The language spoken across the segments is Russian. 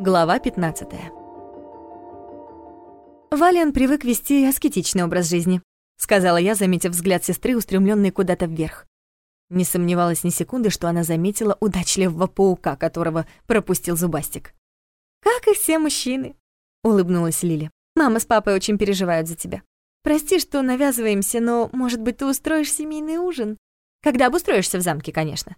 Глава 15 Валиан привык вести аскетичный образ жизни, сказала я, заметив взгляд сестры, устремленный куда-то вверх. Не сомневалась ни секунды, что она заметила удачливого паука, которого пропустил зубастик. «Как и все мужчины», — улыбнулась Лили. «Мама с папой очень переживают за тебя. Прости, что навязываемся, но, может быть, ты устроишь семейный ужин? Когда обустроишься в замке, конечно».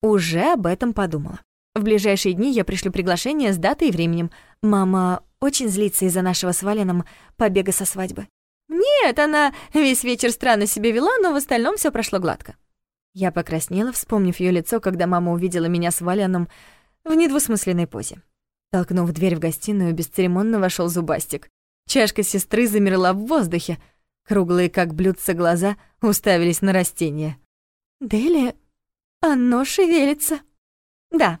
Уже об этом подумала. В ближайшие дни я пришлю приглашение с датой и временем. Мама очень злится из-за нашего с Валеном побега со свадьбы. Нет, она весь вечер странно себя вела, но в остальном все прошло гладко. Я покраснела, вспомнив ее лицо, когда мама увидела меня с Валеном в недвусмысленной позе. Толкнув дверь в гостиную, бесцеремонно вошел зубастик. Чашка сестры замерла в воздухе. Круглые, как блюдца, глаза уставились на растение. «Дели, оно шевелится». «Да,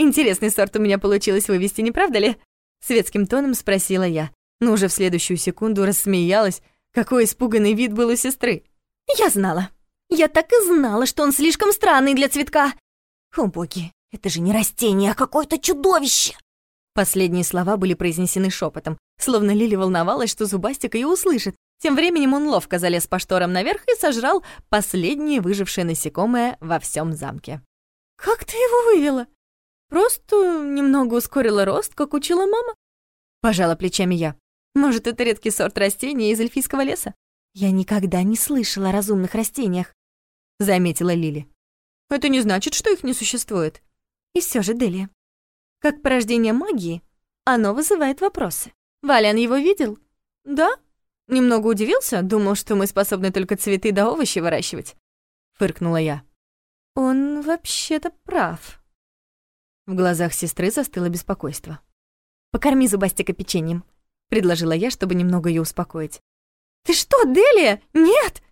интересный сорт у меня получилось вывести, не правда ли?» Светским тоном спросила я, но уже в следующую секунду рассмеялась, какой испуганный вид был у сестры. «Я знала. Я так и знала, что он слишком странный для цветка. О боги, это же не растение, а какое-то чудовище!» Последние слова были произнесены шепотом, словно Лили волновалась, что Зубастик ее услышит. Тем временем он ловко залез по шторам наверх и сожрал последнее выжившее насекомое во всем замке. «Как ты его вывела?» «Просто немного ускорила рост, как учила мама». Пожала плечами я. «Может, это редкий сорт растения из эльфийского леса?» «Я никогда не слышала о разумных растениях», — заметила Лили. «Это не значит, что их не существует. И все же, Делия, как порождение магии, оно вызывает вопросы. Валян его видел? Да. Немного удивился, думал, что мы способны только цветы да овощи выращивать. Фыркнула я. Он вообще-то прав. В глазах сестры застыло беспокойство. «Покорми зубастика печеньем», — предложила я, чтобы немного ее успокоить. «Ты что, Делия? Нет!»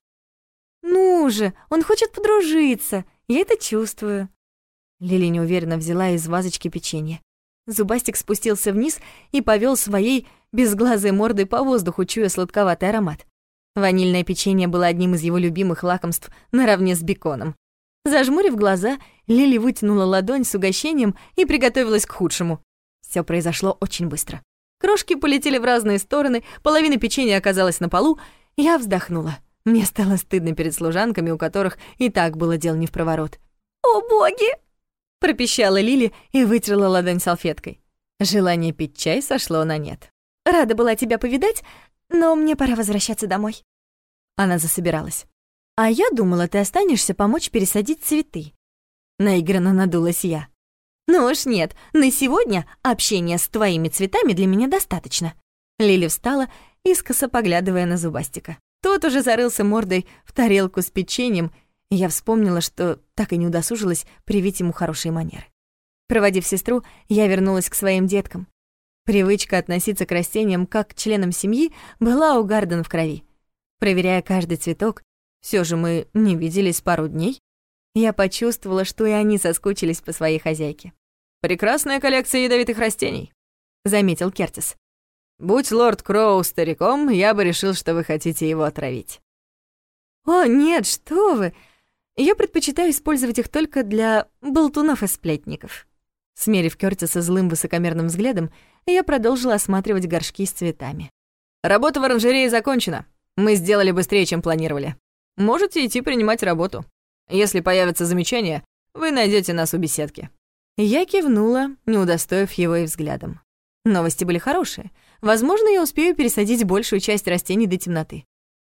«Ну же, он хочет подружиться, я это чувствую». Лили неуверенно взяла из вазочки печенье. Зубастик спустился вниз и повел своей безглазой мордой по воздуху, чуя сладковатый аромат. Ванильное печенье было одним из его любимых лакомств наравне с беконом. Зажмурив глаза, Лили вытянула ладонь с угощением и приготовилась к худшему. Все произошло очень быстро. Крошки полетели в разные стороны, половина печенья оказалась на полу. Я вздохнула. Мне стало стыдно перед служанками, у которых и так было дел не в проворот. «О, боги!» — пропищала Лили и вытерла ладонь салфеткой. Желание пить чай сошло на нет. «Рада была тебя повидать, но мне пора возвращаться домой». Она засобиралась. «А я думала, ты останешься помочь пересадить цветы». Наигранно надулась я. «Ну уж нет, на сегодня общения с твоими цветами для меня достаточно». Лили встала, искоса поглядывая на Зубастика. Тот уже зарылся мордой в тарелку с печеньем, и я вспомнила, что так и не удосужилась привить ему хорошие манеры. Проводив сестру, я вернулась к своим деткам. Привычка относиться к растениям как к членам семьи была у Гарден в крови. Проверяя каждый цветок, все же мы не виделись пару дней, я почувствовала, что и они соскучились по своей хозяйке. «Прекрасная коллекция ядовитых растений», — заметил Кертис. «Будь лорд Кроу стариком, я бы решил, что вы хотите его отравить». «О, нет, что вы! Я предпочитаю использовать их только для болтунов и сплетников». Смерив Кёртиса злым высокомерным взглядом, я продолжила осматривать горшки с цветами. «Работа в оранжерее закончена. Мы сделали быстрее, чем планировали. Можете идти принимать работу». Если появятся замечания, вы найдете нас у беседки». Я кивнула, не удостоив его и взглядом. Новости были хорошие. Возможно, я успею пересадить большую часть растений до темноты.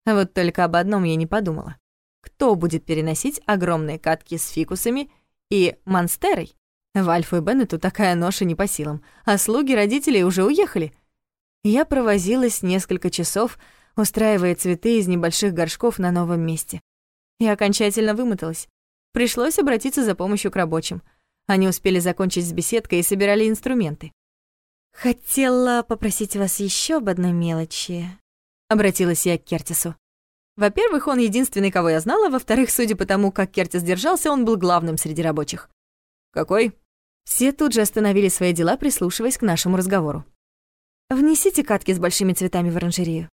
Вот только об одном я не подумала. Кто будет переносить огромные катки с фикусами и монстерой? Вальфу и Беннету такая ноша не по силам, а слуги родителей уже уехали. Я провозилась несколько часов, устраивая цветы из небольших горшков на новом месте. Я окончательно вымоталась. Пришлось обратиться за помощью к рабочим. Они успели закончить с беседкой и собирали инструменты. «Хотела попросить вас еще об одной мелочи», — обратилась я к Кертису. Во-первых, он единственный, кого я знала, во-вторых, судя по тому, как Кертис держался, он был главным среди рабочих. «Какой?» Все тут же остановили свои дела, прислушиваясь к нашему разговору. «Внесите катки с большими цветами в оранжерею», —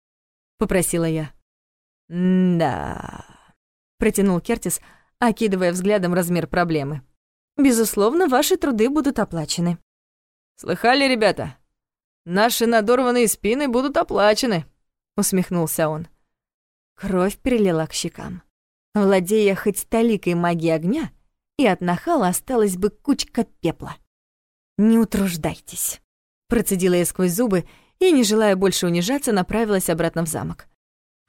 попросила я. «Да...» протянул Кертис, окидывая взглядом размер проблемы. Безусловно, ваши труды будут оплачены. Слыхали, ребята? Наши надорванные спины будут оплачены, усмехнулся он. Кровь перелила к щекам. Владея хоть толикой магии огня, и от нахала осталась бы кучка пепла. «Не утруждайтесь», — процедила я сквозь зубы и, не желая больше унижаться, направилась обратно в замок.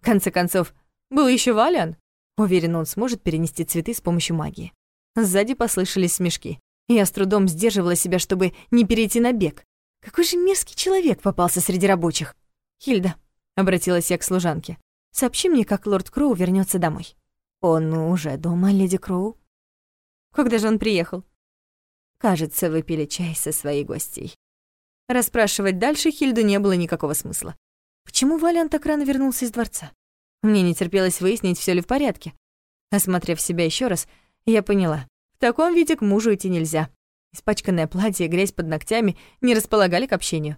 В конце концов, был еще Валян. Уверен, он сможет перенести цветы с помощью магии. Сзади послышались смешки. Я с трудом сдерживала себя, чтобы не перейти на бег. Какой же мерзкий человек попался среди рабочих. «Хильда», — обратилась я к служанке, — «сообщи мне, как лорд Кроу вернется домой». «Он уже дома, леди Кроу?» «Когда же он приехал?» «Кажется, вы пили чай со своей гостьей». Расспрашивать дальше Хильду не было никакого смысла. Почему Валян так рано вернулся из дворца? Мне не терпелось выяснить, все ли в порядке. Осмотрев себя еще раз, я поняла. В таком виде к мужу идти нельзя. Испачканное платье и грязь под ногтями не располагали к общению.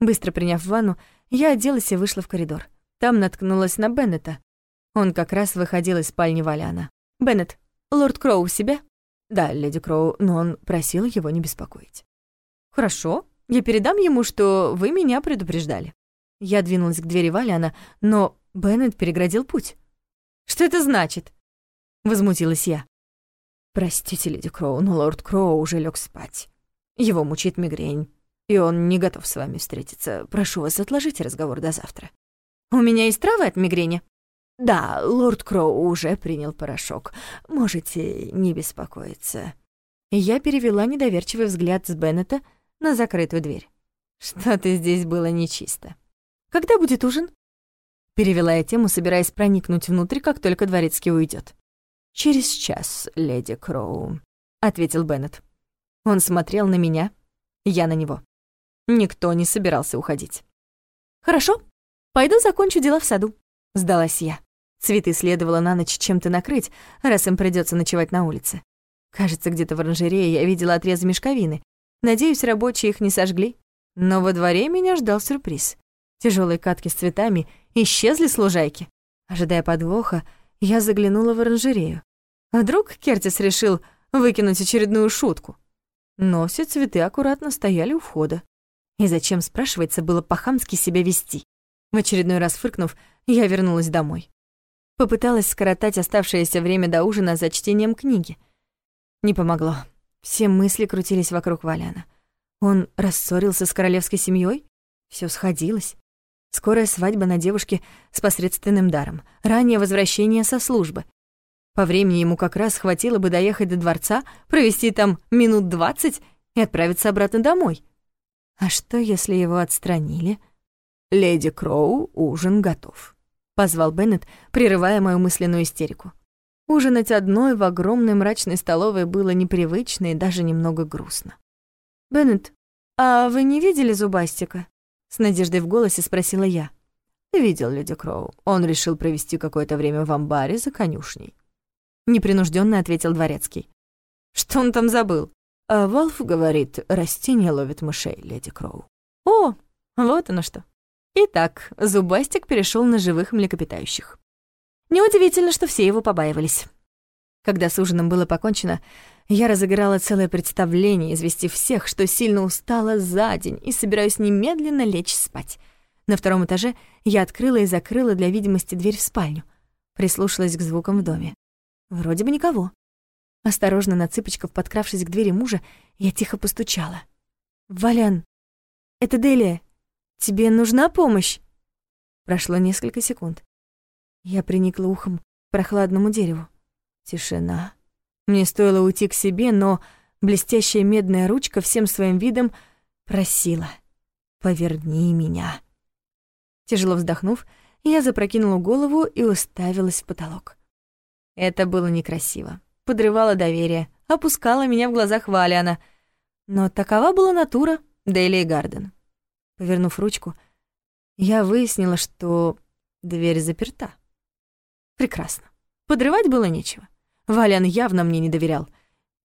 Быстро приняв ванну, я оделась и вышла в коридор. Там наткнулась на Беннета. Он как раз выходил из спальни Валяна. «Беннет, лорд Кроу у себя?» «Да, леди Кроу, но он просил его не беспокоить». «Хорошо, я передам ему, что вы меня предупреждали». Я двинулась к двери Валяна, но Беннет переградил путь. «Что это значит?» — возмутилась я. «Простите, леди Кроу, но лорд Кроу уже лег спать. Его мучит мигрень, и он не готов с вами встретиться. Прошу вас, отложите разговор до завтра». «У меня есть травы от мигрени?» «Да, лорд Кроу уже принял порошок. Можете не беспокоиться». Я перевела недоверчивый взгляд с Беннета на закрытую дверь. «Что-то здесь было нечисто». «Когда будет ужин?» Перевела я тему, собираясь проникнуть внутрь, как только дворецкий уйдет. «Через час, леди Кроу», — ответил Беннет. Он смотрел на меня, я на него. Никто не собирался уходить. «Хорошо, пойду закончу дела в саду», — сдалась я. Цветы следовало на ночь чем-то накрыть, раз им придется ночевать на улице. Кажется, где-то в оранжерее я видела отрезы мешковины. Надеюсь, рабочие их не сожгли. Но во дворе меня ждал сюрприз. Тяжелые катки с цветами исчезли с лужайки. Ожидая подвоха, я заглянула в оранжерею. Вдруг Кертис решил выкинуть очередную шутку. Но все цветы аккуратно стояли у входа. И зачем, спрашивается, было по-хамски себя вести? В очередной раз фыркнув, я вернулась домой. Попыталась скоротать оставшееся время до ужина за чтением книги. Не помогло. Все мысли крутились вокруг Валяна. Он рассорился с королевской семьей? Все сходилось. Скорая свадьба на девушке с посредственным даром, раннее возвращение со службы. По времени ему как раз хватило бы доехать до дворца, провести там минут двадцать и отправиться обратно домой. А что, если его отстранили? «Леди Кроу, ужин готов», — позвал Беннет, прерывая мою мысленную истерику. Ужинать одной в огромной мрачной столовой было непривычно и даже немного грустно. «Беннет, а вы не видели Зубастика?» С надеждой в голосе спросила я. «Видел леди Кроу. Он решил провести какое-то время в амбаре за конюшней». Непринужденно ответил дворецкий. «Что он там забыл?» а Волф говорит, растения ловят мышей, леди Кроу. «О, вот оно что». Итак, Зубастик перешел на живых млекопитающих. Неудивительно, что все его побаивались. Когда с ужином было покончено, я разыграла целое представление, известив всех, что сильно устала за день и собираюсь немедленно лечь спать. На втором этаже я открыла и закрыла для видимости дверь в спальню. Прислушалась к звукам в доме. Вроде бы никого. Осторожно на цыпочках, подкравшись к двери мужа, я тихо постучала. «Валян, это Делия. Тебе нужна помощь?» Прошло несколько секунд. Я приникла ухом к прохладному дереву. Тишина. Мне стоило уйти к себе, но блестящая медная ручка всем своим видом просила «Поверни меня». Тяжело вздохнув, я запрокинула голову и уставилась в потолок. Это было некрасиво. Подрывало доверие, опускало меня в глазах Валиана. Но такова была натура Дейли Гарден. Повернув ручку, я выяснила, что дверь заперта. Прекрасно. Подрывать было нечего. Валян явно мне не доверял.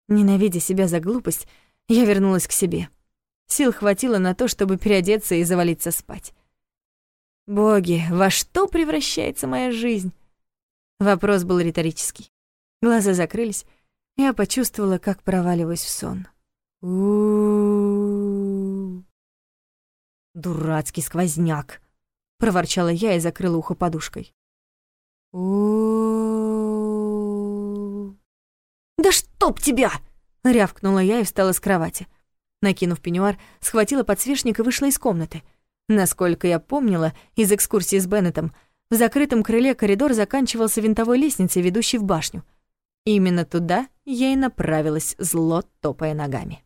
Ненавидя себя за глупость, я вернулась к себе. Сил хватило на то, чтобы переодеться и завалиться спать. Боги, во что превращается моя жизнь? Вопрос был риторический. Глаза закрылись, Я почувствовала, как проваливаюсь в сон. у «Дурацкий сквозняк!» — проворчала я и закрыла ухо подушкой. У «Да чтоб тебя!» — рявкнула я и встала с кровати. Накинув пеньюар, схватила подсвечник и вышла из комнаты. Насколько я помнила из экскурсии с Беннетом, в закрытом крыле коридор заканчивался винтовой лестницей, ведущей в башню. Именно туда я и направилась, зло топая ногами.